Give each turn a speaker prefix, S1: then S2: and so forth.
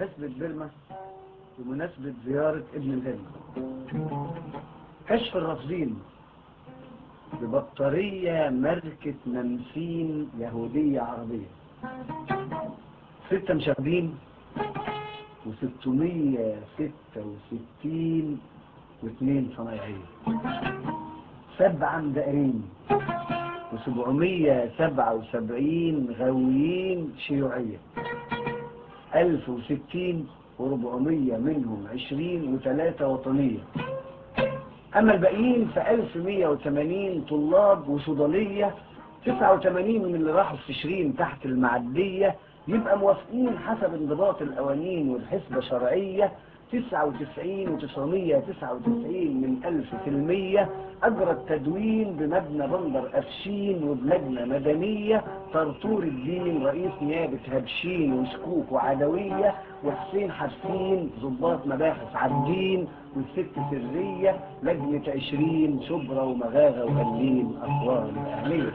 S1: حسبة بيرما بمناسبة زيارة ابن الهند. كشف الرافضين ببطارية ماركة نمسين يهودية عربية. ستة مشاهدين وستمية ستة وستين واثنين صنايعية. سبعة مدائرين. و777 غاويين شيوعية. 1060 و400 منهم 20 و3 وطنية. أما الباقيين في 1180 طلاب وصيدلية 89 من اللي راحوا في تشرين تحت المعدية يبقى موافقين حسب انضباط القوانين والحسبة الشرعية 99 و999 من 1000% أجرى التدوين بمبنى بندر أفشين وبلجنة مدنية. طرطور الدين رئيس نيابة هبشين وشكوك وعدوية. وحسين حسين ضباط مباحث عبدين والست سرية. لجنة 20 شبرا ومغاغة وغلين أسوار الأهلية.